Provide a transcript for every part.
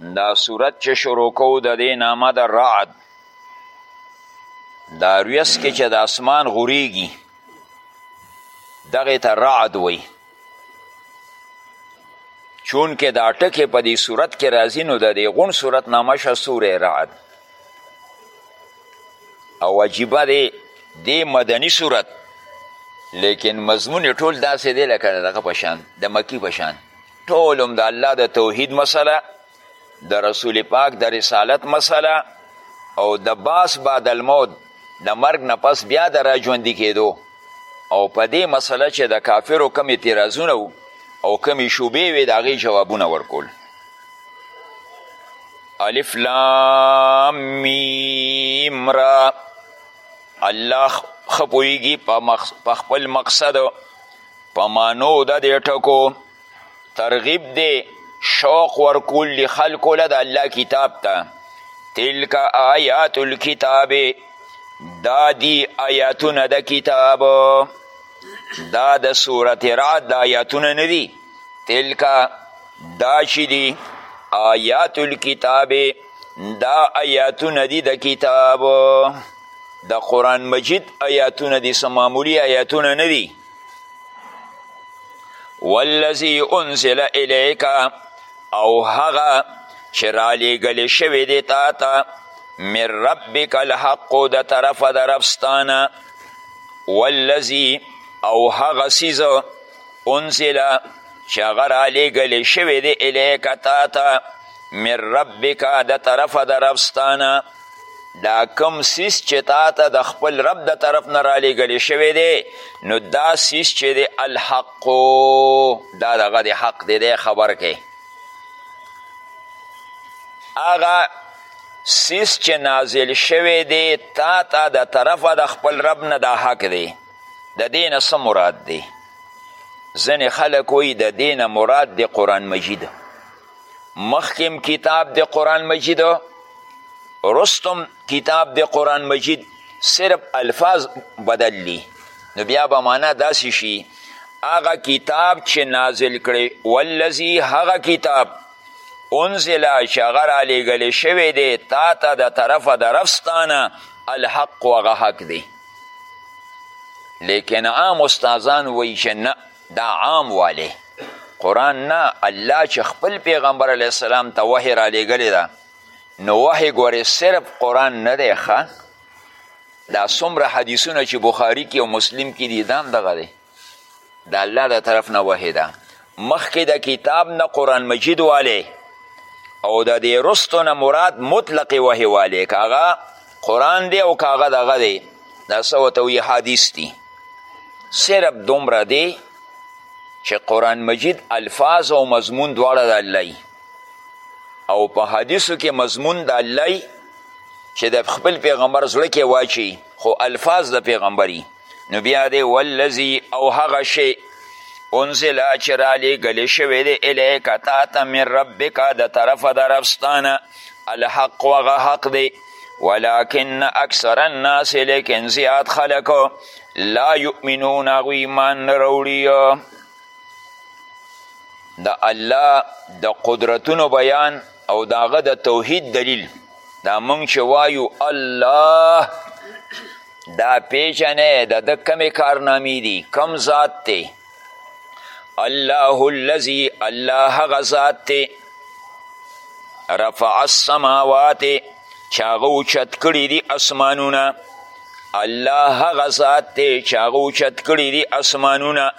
دا صورت چې شروع کوو د دې نامه د رعد دا ریس کې چې د اسمان غوریږي دغه ته رعد وایي چون که دا ټکې په دې صورت کې راځي نو د دې غون صورت نامه شه سوره رعد او عجیبه دی دې مدني صورت لیکن مضمون ټول داسې دی لکه دغه پشان د مکی پشان ټول هم د الله د توحید مسله د رسول پاک د رسالت مسله او د باس بعد الموت د مرګ نه پس بیا د راژوندي کېدو او په دې مسله چې د کافرو کم اعتراضونه او کمی شوبې وې د هغې جوابونه ورکول الف لام میم را الله ښه پوهېږي په خپل مقصد په معنو د دې ټکو ترغیب دی شوق ورکول دی خلکو له د الله کتاب ته تلک آیات الکتاب دا دی آیاتونه د کتاب دا د صورت رعد د آیاتونه نه دي تلک دا چې دي آیات الکتاب دا آیاتونه دي د کتاب د قرآن مجید آیاتونه دي څه معمولي آیاتونه نه دي والذي انزل الیک او هغه چې رالیږل شوی دی تا ته من ربک الحق د طرفه د ربستانه والذي او هغه څیز انزل چې هغه رالیږل شوی دی الیک تا ته من ربک د طرفه د ربستانه دا کم سیس چې تا ته د خپل رب د طرف نه رالیږل شوی دی نو دا سیس چې دی الحق دا دغه د حق دی دی خبر کې هغه سیس چې نازل شوی دی تا ته د طرفه د خپل رب نه دا حق دی د دې نه څه مراد دی ځینې خلک وایي د دې نه مراد د قرآن مجید مخکم کتاب د قرآن مجید رستم کتاب د قرآن مجید صرف الفاظ بدل لی نو بیا به معنا داسې شي هغه کتاب چې نازل کړي والذي هغه کتاب انزل چې هغه رالیږلی شوی دی تا ته د طرفه د رب ستانه الحق هغه حق دی لیکن عام استادان وایي چې نه دا عام والی قرآن نه الله چې خپل پیغمبر علیه السلام ته وحی را لیږلې ده نو وحی ګورې صرف قرآن نه دی ښه دا څومره حدیثونه چې بخاري کې او مسلم کې دي دا هم دغه دی د الله د طرف نه وحی ده مخکې د کتاب نه قرآن مجید والی او د دې رستو نه مراد مطلق وحی والی که هغه قرآن دی او که هغه دغه دی دا څه ورته وایي حدیث دي صرف دومره دی چې قرآن مجید الفاظ او مضمون دواړه د الله او په حدیثو کې مضمون د الله چې د خپل پیغمبر زړه کې واچي خو الفاظ د پیغمبري نو بیا دی والذي او هغه شی انزل چې رالیږل شوی دی الیک تا ته من ربک د طرفه د ربستانه الحق وغه حق دی ولكن اکثر الناس لیکن زیاد خلق لا یؤمنون هغوی ایمان نه راوړي د الله د قدرتونو بیان او د هغه د توحید دلیل دا مونږ چې وایو الله دا پیژنې د ده کمې کارنامې دي کم ذات دی الله الذي الله هغه ذات دی رفع السماوات چې هغه اوچت کړي دي اسمانونه الله هغه ذات دی چې هغه اوچت کړي دي اسمانونه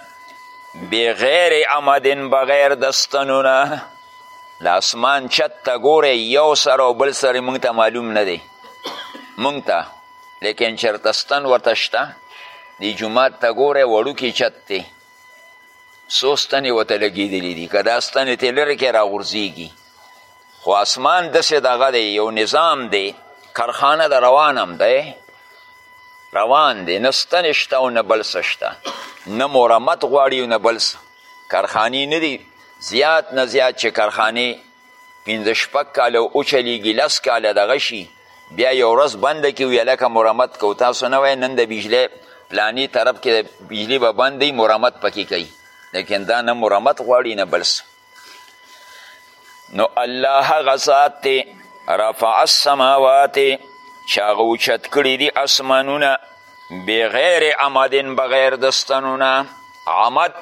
بغیر عمدن بغیر د ستنو نه د اسمان چت ته ګوره یو سر او بل سر موږ ته معلوم نه دی موږ ته لیکن چرته ستن ورته شته دی جومات ته ګوره وړوکی چت دی څو ستنې ورته لګېدلې دي که دا ستنې ترې لرې کې راغورځېږي خو اسمان داسې دغه دی یو نظام دی کارخانه د روان هم دی روان دی نه ستنې شته او نه بل څه شته نه مرمت غواړي او نه بل څه کارخانې نه دي زیات نه زیات چې کارخانې پنځه شپږ کاله وچلیږي لس کاله دغه شي بیا یو ورځ بنده کې وي لکه مرمت کو تاسو نه وایي نن د بجلی پلاني طرف کې بجلی به بند دی مرمت پکې کوي لیکن دا نه مرمت غواړي نه بل نو الله هغه ذات دی رفع السماوات چې هغه اوچت کړي دي اسمانونه بغیر عمدن بغیر د ستنو نه عمد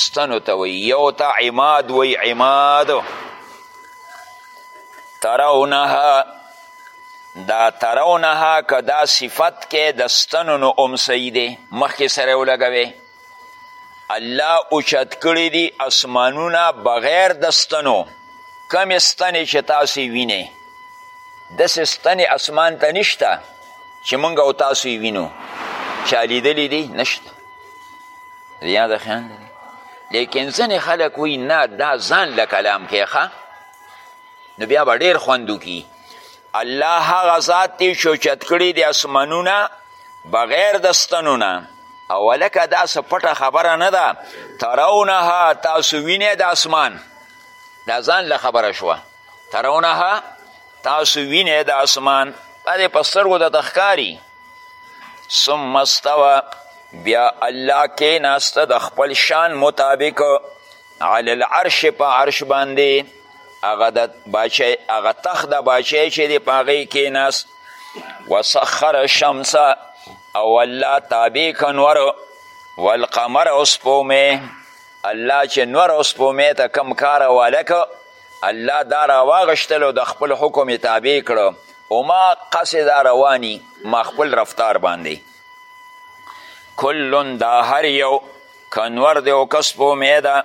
ستنو ته وی یو ته عماد وی عماد ترونها دا ترونها که دا صفت که د ستنو نو امسی دی مخکې سره ولګوي الله اوچت کړي دي اسمانونه بغیر د ستنو کمې ستنې چې تاسو یې وینئ داسې ستنې اسمان ته نشته چې موږ او تاسو یې وینو چا لیدلي دي نشته یاد خیال دی لیکن ځینې خلک وایي نه دا ځان له کلام کې ښه نو بیا به ډیر خوند وکړي الله هغه ذات دی چې اوچت کړي د اسمانونه بغیر د ستنو نه او هلکه دا څه پټه خبره نه ده ترونها تاسو وینئ د اسمان دا ځان له خبره شوه ترونها تاسو وینئ د اسمان دا دې په سترګو درته ښکاري ثم استوه بیا الله کې ناسته د خپل شان مطابق علی العرش په عرش باندې هغه د باچای هغه تخت د باچای چې دی په هغې کېناست وسخر الشمس او الله تابع که نور والقمر او سپومې الله چې نور او سپومې ته کم کار واله که الله دا راواغشتل او د خپل حکم یې تابع کړو او ما قصې دا رواني ما خپل رفتار باندې کلون دا هر یو که نور دی او که سپومې ده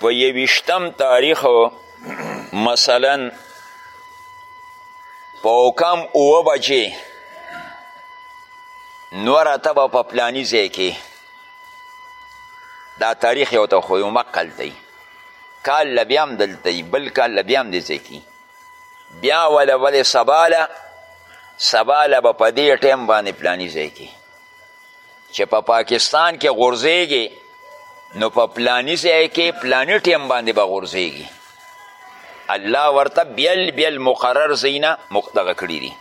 په یویشتم تاریخ مثلا په اوکم اوه بجې نوره ته به په پلاني ځای کې دا تاریخ یو ته خو یو مقل دی کال له بیا هم دلته وي بل کال له بیا هم دې ځای کې بیا وله ولې سبا له سبا له به په دې ټایم باندې پلاني ځای کې چې په پاکستان کې غورځېږي نو په پلانی ځای کې پلانی ټیم باندې به غورځېږي الله ورته بیل بیل مقرر ځایونه دغه کړي دي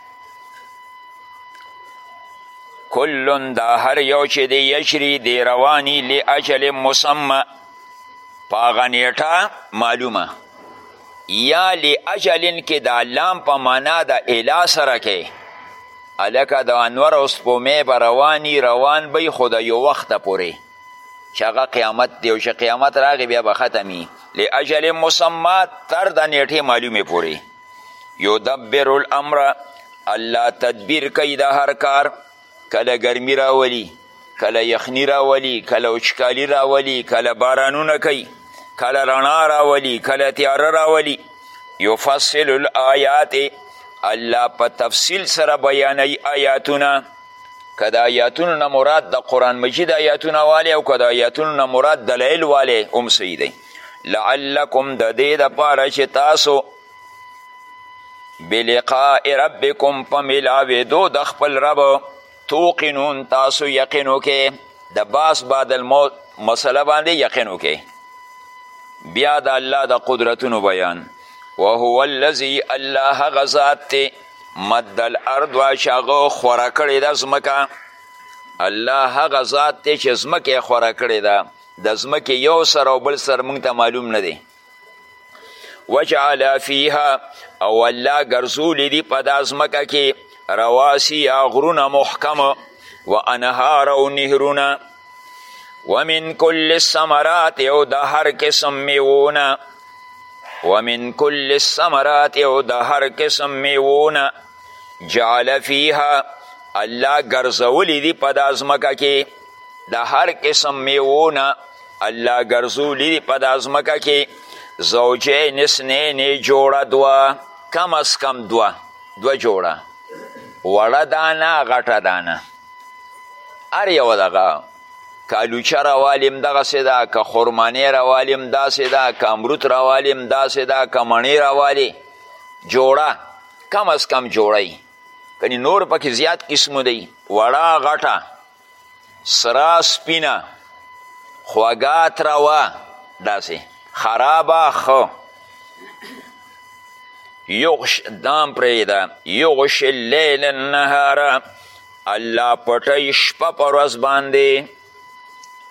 کلن دا هر یو چې دی یشری دی روانی لی اجل مسمه په هغه نیټه معلومه یا لی اجلن کې دا لام په معنا د اله سره کې هلکه د انور او سپومې به رواني روان به خو د یو وخته پورې چې هغه قیامت دی او چې قیامت راغی بیا به ختمي لاجل مسما تر د نیټې معلومې پورې یدبر الامر الله تدبیر کوي د هر کار کله ګرمي راولي کله یخنی راولي کله وچکالي راولي کله بارانونه کوي کله رڼا راولي کله تیاره راولي یفصل الآیات الله په تفصیل سره بیانوي آیاتونه که د آیاتونو نه مراد د قرآن مجید آیاتونه والی او که د آیاتونو نه مراد دلایل والی هم صحیح دی لعلکم د دې دپاره چې تاسو بلقاء ربکم په ملاوېدو د خپل رب توقنون تاسو یقین وکې د باس بعد الموت مسله باندې یقین وکې بیا د الله د قدرتونو بیان وهو الذي الله هغه ذات دی مد الارض چې هغه خوره کړې ده ځمکه الله هغه ذات دی چې ځمکه یې خوره کړې ده د ځمکې یو سر او بل سر موږ ته معلوم نه دی وجعل فیها او الله ګرځولي دي په دا ځمکه کې رواسی یا غرونه محکم و انهار او نهرونه ومن کل الثمرات او د هر قسم میوونه ومن کل الثمرات او د هر قسم میوونه جعل فیها الله ګرځولی دی په دا ځمکه کې د هر قسم میوو نه الله ګرځولي دي په دا ځمکه کې زوجین اسنینې جوړه دوه کم از کم دوه دوه جوړه وړه دانه غټه دانه هر یوه دغه کالوچه راوالیم دغسې ده که خرمانې راوالیم داسې ده که امروت راوالیم داسې ده که مڼې راوالې جوړه کم از کم جوړی کنی نور پکې زیات قسمو دی وړه غټه سره سپینه خوږه تروه داسې خرابه خو یغش دام پرېږده یغش اللیل النهار الله پټی شپه پر ورځ باندې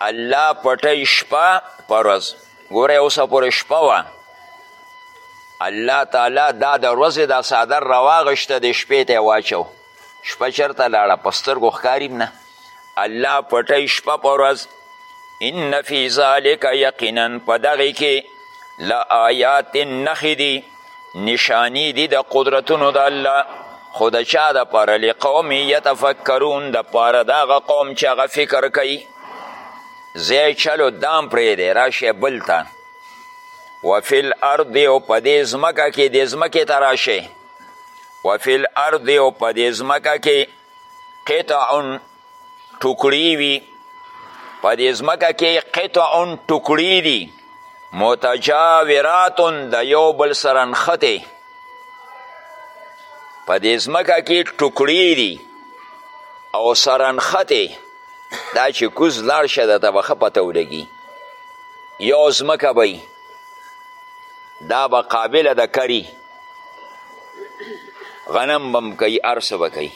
الله پټی شپه پر ورځ ګوره اوسه پورې شپه وه الله تعالی دا د ورځې دا څادر راواغشته د شپې ته یې واچو شپه چرته لاړه په سترګو ښکاریم نه الله پټی شپه په ورځ ان فی ذالک یقینا په دغې کې لآیات نښې دي نشانی دي د قدرتونو د الله خو د چا دپاره لقوم یتفکرون دپاره د هغه قوم چې هغه فکر کوي ځای چلو دام پرېږدی راشی بل ته وفي الارض او په دې ځمکه کې دې ځمکې ته راشئ وفي الارض او په دې ځمکه کې قطع ټوکړي وي په دې ځمکه کې قطع ټوکړي دي متجاورات د یو بل سره نښتې په دې ځمکه کې ټوکړي دي او سره نښتې دا چې کوز لاړ شه درته به ښه پته ولګي یو ځمکه به دا به قابله د کری غنم بم کوي هر څه به کوي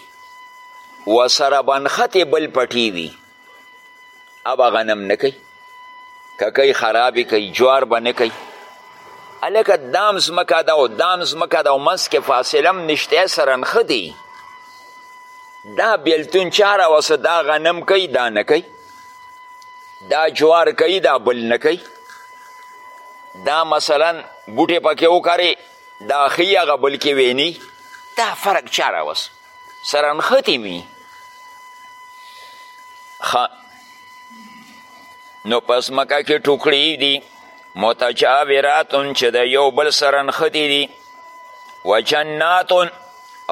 ورسره بنښتې بل پټي وي هغه غنم نه کوي که کوي خرابې کوي جوار به نه کوي هلکه دام ځمکه ده او دام ځمکه ده او منځ کې فاصله هم نشته سره نښه دی دا بیلتون چا راوسه دا غنم کوي دا نه کوي دا جوار کوي دا بل نه کوي دا مثلا بوټې پکې وکرې دا ښي هغه بل کې ویني دا فرق چا راوس سره نښتې وي نو په ځمکه کې ټوکړې دي متجاوراتن چې د یو بل سره نښتې دي و جناتن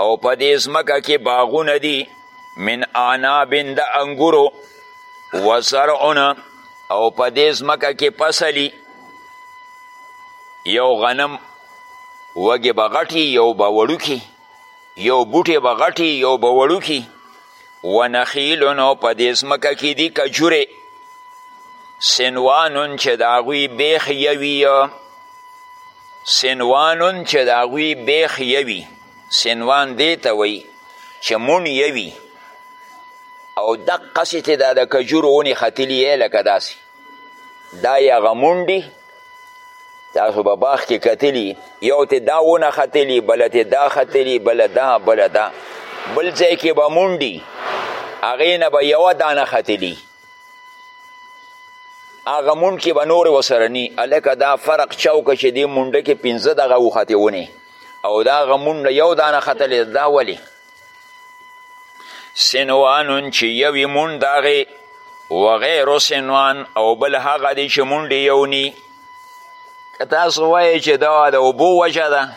او په دې ځمکه کې باغونه دي من اعنابن د انګورو و زرعونه او په دې ځمکه کې پسلی یو غنم وږې به غټي یو به وړوکي یو بوټې به غټي یو به وړوکي ونخیلون او په دې ځمکه کې دي کجورې سنوانون چې د هغوی بیخ یوي سنوانون چې د هغوی بیخ یوي سنوان دې ته وایي چې مونږ یوي او دقسې ته دا د کجورو ونې ختلي یې لکه داسې دا یې هغه مونډي تاسو به باغ کې کتلي یو ته دا ونه ختلي بله ته دا ختلي بله دا بله دا بل ځای کې به مونډي هغې نه به یوه دانه ختلي هغه مونډ کې به نورې ورسره ني هلکه دا فرق چوکه چې دې مونډه کې پنځه دغه وختې ونې او دا غمونډه یو دانه ختلې دا ولې سنوانون چې یوې مونډ دغې وغیرو سنوان او بل هغه دی چې مونډې یو نی که تاسو وایئ چې دا د اوبو وجه ده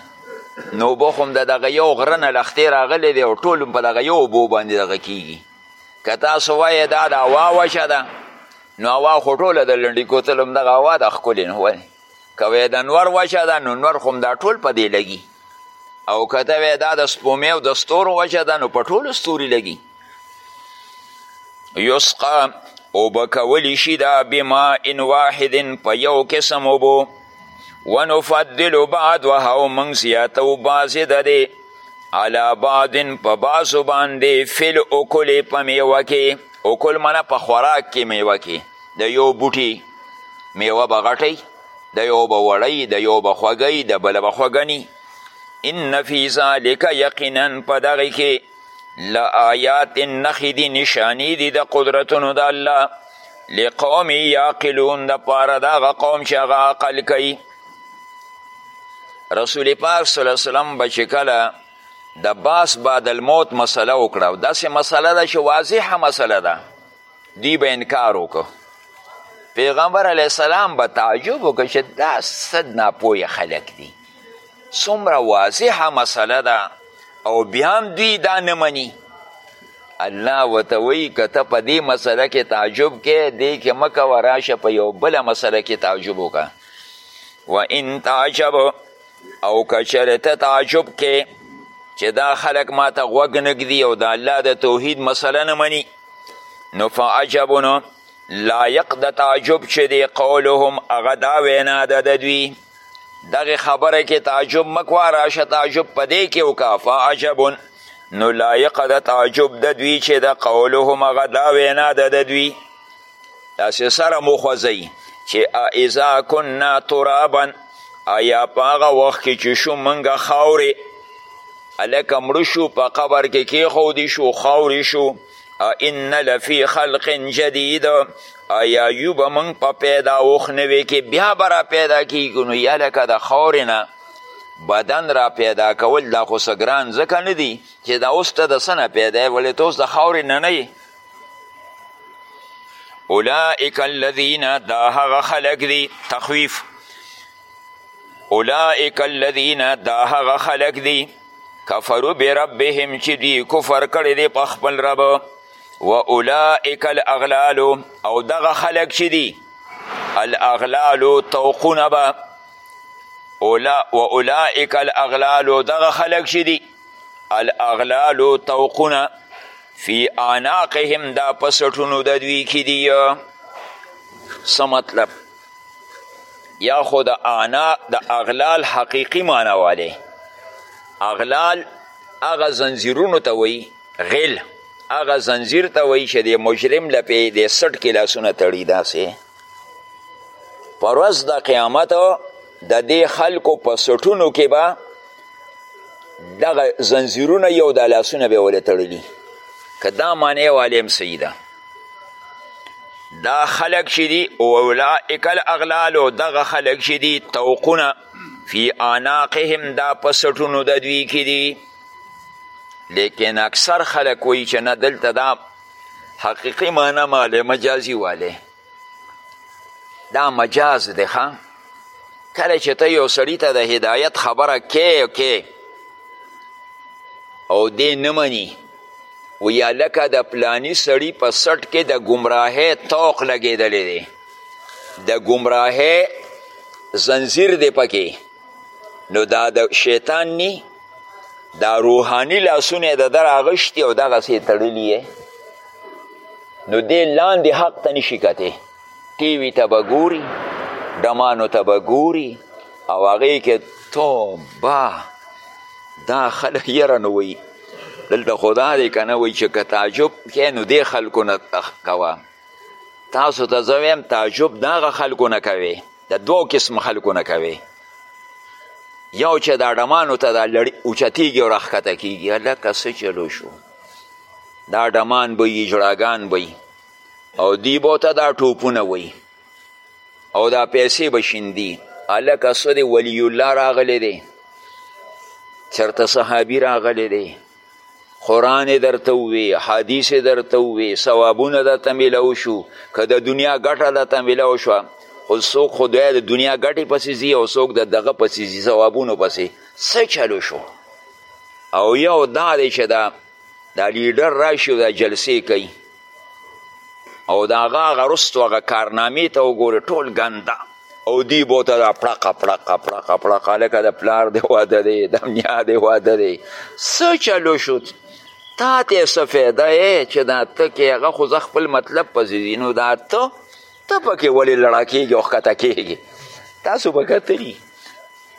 نو اوبه خو هم د دغه یو غره نه لښتې راغلې دی او ټول په دغه یو اوبو باندې دغه کیږي که تاسو وایې دا د هوا وجه ده نو هوا خو ټوله د لنډي کوتل همدغه هوا ده ښکلې نه ولې که وی د نور وجه ده نو نور خوم دا ټول په دی لګي او که ته وی دا د سپومې او د ستورو وجه ده نو په ټولو ستوري لګي یسقا اوبه کولی شي دا بما ان واحد په یو قسم اوبو ونفضل بعضها او موږ زیاتو بعضې د دې علا بعض په بعضو باندې فل اکل په میوه کې اکل منه په خوراک کې میوه کې د یو بوټي میوه به غټی د یو به وړی د یو به خوږی د بله به خوږنی ان فی ذالک یقینا په دغې کې لآیات نښې دي نشانې دي د قدرتونو د الله لقوم یعقلون د پاره د هغه قوم چې هغه عقل کوي رسول پاک صلی الله علیه وسلم به چې کله د باس بعد الموت مسله وکړه داسې مسله ده چې واضحه مسله ده دوی به انکار وکړو پیغمبر علیه السلام به تعجب وکړ چې دا څه ناپوهه خلک دي څومره واضحه مسله ده او بیا هم دوی دا نه مني الله ورته وایي که ته په دې مسله کې تعجب کې دې کې مه کوه راشه په یو بله مسله کې تعجب وکړه و ان تعجب او که چېرې ته تعجب کې چې دا خلک ما ته غوږ نږدي او د الله د توحید مسله نه مني نو فعجبنو لایق د تعجب چې دی قولهم هغه دا وینا ده د دوی دغه خبره کې تعجب مکوا راشه تعجب په دې کې وکړه فعجبن نو لایق د تعجب د دوی چې د قولهم هغه دا وینا ده د دوی تاسې سره مو خوځوي چې اذا کنا ترابا ایا په هغه وخت کې چې شو موږ خاورې هلکه مړه شو په قبر کې کېښودی شو خاورې شو ان لفی خلق جدید ایا یو به موږ په پیدا اوښ نوې کې بیا به را پیدا کېږو نو یا لکه د خاورې نه بدن را پیدا کول دا خو څه ګران ځکه نه دي چې دا اوس ته د څه نه پیدا ولې ته اوس د خاورې نه نه اولئک الذین دا هغه خلق دی تخویف اولئک الذین دا هغه خلق دی کفرو بربهم چې دوی کفر کړی دی په خپل رب و اولئک الاغلال او دغه خلق چې دی الاغلال توقونه به و اولئک الاغلال دغه خلق چې دی الاغلال توقونه فی آناقهم دا په سټونو د دوی کې دي څه مطلب یا خو د آنا د اغلال حقیقی معنی والی اغلال هغه زنجیرونو ته وایي غل هغه زنجیر ته وایي چې د مجرم لپې د سټ کې لاسونه تړي داسې پر ورځ د قیامت د دې خلکو په سټونو کې به دغه زنځیرونه یو د لاسونه به ولې تړلي که دا معنی والې هم صحیح ده دا خلق چې دي اولئک الاغلال دغه خلق چې دي توقونه فی آناقهم دا په سټونو د دوی کې دي لیکن اکثر خلک وایي چې نه دلته دا حقیقی معنی ماله مجازی واله دا مجاز دی ښه کله چې ته یو سړي ته د هدایت خبره کې کې او دی نه مني و یا لکه د پلانی سړی په سټ کې د گمراهه توق لګیدلې دی د گمراهه زنجیر دی پکې نو دا د شیطان نی دا روحانی لاسونه د در اغشتي او دغسې تړلي یې نو دې لاندې حق ته نشي کتې ټي وي ته به ګوري ډمانو ته به ګوري او هغې کې توبه دا خلک یره نو وایي دلته خدا دی که نه وایي چې که تعجب کې نو دې خلکو نه کوه تاسو ته زه وایم تعجب د هغه خلکو نه کوې د دوو قسم خلکو نه کوي یو چې دا ډمانو ته دا لړ اوچتیږي او راښکته کیږي هلکه څه چلو شو دا ډمان به یي جړاګان به او دی به ته دا ټوپونه وي او دا پیسې به شیندي هلکه څه دی ولی الله راغلی دی چرته صحابي راغلی دی قرآن درته ووی حدیث درته ووی ثوابونه درته میلاو شو که د دنیا ګټه درته میلاو شوه خو څوک خو د دنیا ګټې پسې ځي او څوک د دغه پسې ځي ځوابونو پسې څه چلو شو او یو دا دی چې دا دا لیډر راشي او دا جلسې کوي او د هغه هغه رستو هغه کارنامې ته وګورې ټول ګنده او دی بوته دا پړقه پړقه پړقه پړقه لکه د پلار دی واده دی د نیا دی واده دی څه چلو شو تا ته څه فایده یې چې دا ته کې هغه خو زه خپل مطلب پسې ځي نو دا ته ته پکې ولې لړا کېږي او ښکته کېږي تاسو به کتلي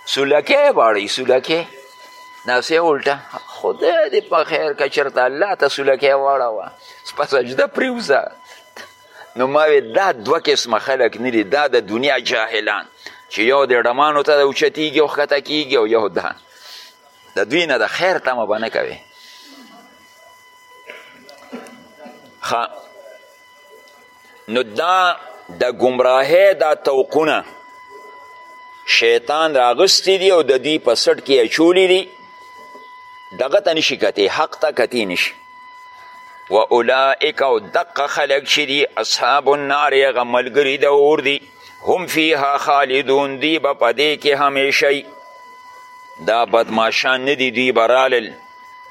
سولکه غواړي سولکه ناسې الټه خدای دې په خیر که چېرته الله ته سولکه واړوه په سجده پرېوځه نو ما وې دا دوه قسمه خلک نه دي دا د دنیا جاهلان چې یو د ډمانو ته د اوچتیږي او ښکته کیږي او یو دا د دوی نه د خیر تمه به نه کوې نو دا د ګمراهۍ دا توقونه شیطان راغستی دی او د دوی په سټ کې اچولی دی دغه ته نشي کتی حق ته کتی نشي و اولئک او دقه خلق چې دي اصحاب النار هغه ملګري د اور دي هم فیها خالدون دی به په دې کې همیشئ دا بدماشان نه دي دوی به رالل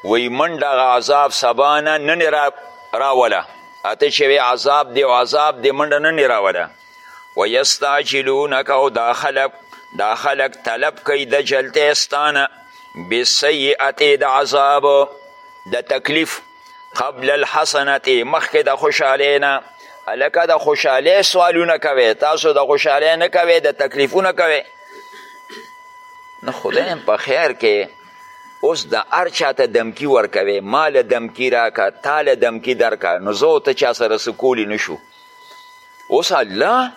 وی منډه هغه عذاب سبا نه نن را راوله اته چې وی عذاب دی او عذاب دی منډه نه نیراوله و یستعجلونک او دا خلق دا خلق طلب کوي د جلته ستانه بسیئته د عذاب د تکلیف قبل الحسنته مخکې د خوشحالۍ نه هلکه د خوشحالۍ سوالونه کوي تاسو د خوشحالۍ نه کوي د تکلیفونه کوي نو خدای په خیر کې اوس د هر چاته دمکی ورکوي ما له دمکی راکه تا له دمکی درکه نو زه او ته چا سره څه کولی نشو اوس الله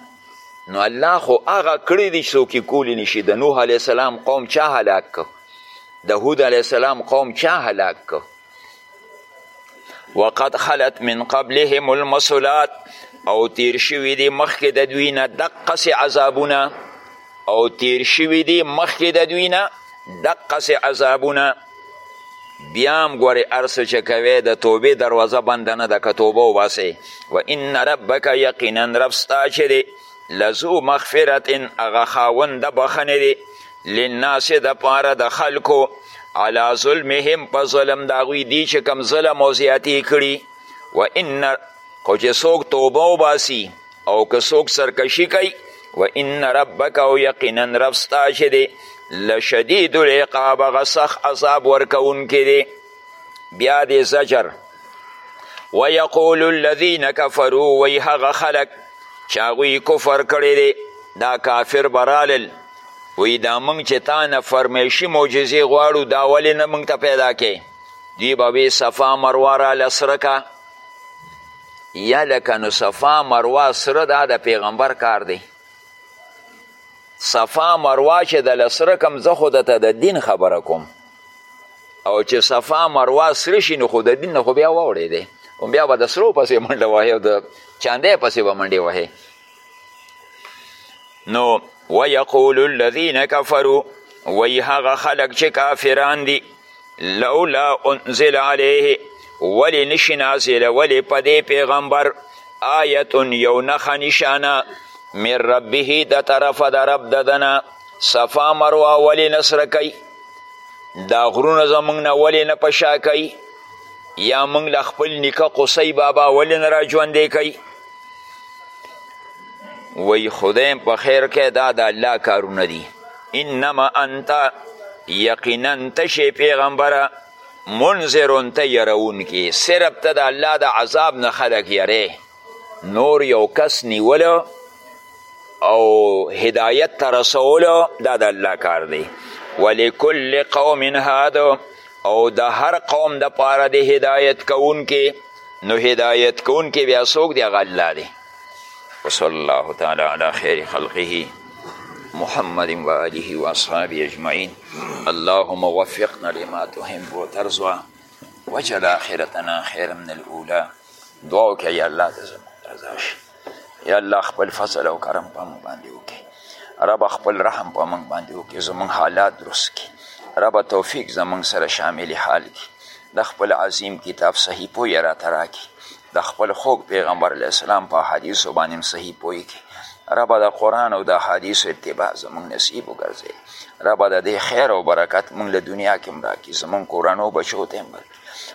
نو الله خو هغه کړی دی چې څوک کولی نشي د نوح علیه السلام قوم چا هلاک که د هود علیه السلام قوم چا هلاک که وقد خلت من قبلهم المسلات او تیر شوی دی مخکې د دوی نه دقسې عذابونه او تیر شوی دی مخکې د دوی نه دقسې عذابونه بیا هم ګورې هر څه چې کوې د توبې دروازه بنده نه ده که توبه وباسې و ان ربک یقینا رب ستا چې دی لذو مغفرت هغه خاوند د بخنې دی للناس دپاره د خلکو علی ظلمهم په ظلم د هغوی دی چې کوم ظلم او زیاتې کړي و ان خو چې څوک توبه وباسي او که څوک سرکشي کوي و ان ربک او یقینا رب ستا چې دی لشدید العقاب هغه سخت عذاب ورکوونکی دی بیا دې زجر ویقول الذین کفرو وی هغه خلک چې هغوی کفر کړی دی دا کافر به رالل وی دا موږ چې تا نه فرمیشي معجزې غواړو دا ولې نه موږ ته پیدا کې دوی به وی صفا مروه راله سره که یا لکه نو صفا مروه سره دا د پیغمبر کار دی صفا مروه چې د لسره کم زه خو د دین خبره کوم او چې صفا مروا سره شي نو خو د دین نه خو بیا واوړی دی او بیا به د سرو پسې منډه وهې او د چاندی پسې به منډې وهې نو ویقول الذین کفرو وی هغه خلق چې کافران دي لولا انزل علیه ولی نشي نازله ولی په دې پیغمبر آیت یو نښه نشانه من ربه د طرفه د رب ددنه صفا مروه ولی نصره کوي دا غرونه زمونږ نه ولې نه په شا کوي یا مونږ له خپل نیکه قصی بابا ولې نه راژوندی کوي وی خدایم په خیر کې دا د الله کارونه دي انما انت یقینا تشی پیغمبره منذرون ته یرون کې صرف ته د الله د عذاب نه خلق یری نور یو کس نیولو او هدایت ته رسولو دا د الله کار دی ولکل قوم هاد او د هر قوم د پاره د هدایت کوونکې نو هدایت کوونکې بیا څوک دی هغه الله دی وصلی الله تعالی علی خیر خلقه محمد و آله و اصحابه اجمعین اللهم وفقنا لما تحب وترضى وجل آخرتنا خیر من الاولا دعا وکړه یا الله ته زموږ رضا شي یا الله خپل فضل او کرم په موږ باندې وکړي رب خپل رحم په موږ باندې وکړي زموږ حالات درست کړي رب توفیق زموږ سره شامل حال کړي د خپل عظیم کتاب صحیح پوی را تراکي د خپل خوږ پیغمبر علیه السلام په حدیثو باندې هم صحیح پوهېږي ربه د قرآن او د حدیثو اتباع زموږ نصیب وګرځې ربه د دې خیر او برکت موږ له دنیا کې هم راکړي زموږ کورنو بچو ته هم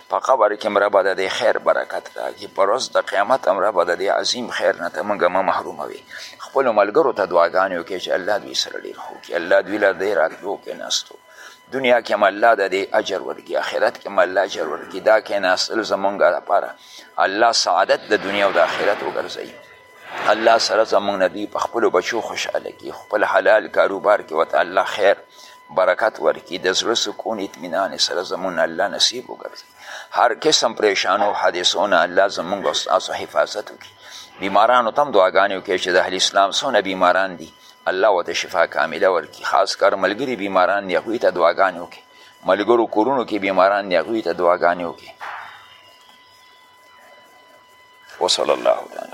په قبر کې هم ربه د دې خیر برکت راکړي په ورځ د قیامت هم ربه د دې عظیم خیر نه ته موږ مه محروموې خپلو ملګرو ته دعاګانې وکړې چې الله دوی سره ډېر ښه وکړي الله دوی له دې راتلو کېناستو دنیا کې هم الله د دې اجر ورکړي آخرت کې هم الله اجر ورکړي دا کېناستل زمونږ لپاره الله سعادت د دنیا او د آخرت وګرځوي الله سره زمونږ نه دوی په خپلو بچو خوشحاله کړي خپل حلال کاروبار کې ورته الله خیر برکت ورکړي د زړه سکون اطمینان سره زمونږ الله نصیب وګرځوي هر قسم پریشانو حادثو نه الله زمونږ او ستاسو حفاظت وکړي بیمارانو ته هم دعاګانې وکړي چې د اهل اسلام څونه بیماران دي الله ورته شفا کامله ورکړي خاص کر ملګري بیماران دي هغوی ته دعاګانې وکړي ملګرو کورونو کې بیماران دي هغوی ته دعاګانې وکړي وصلی الله تعالی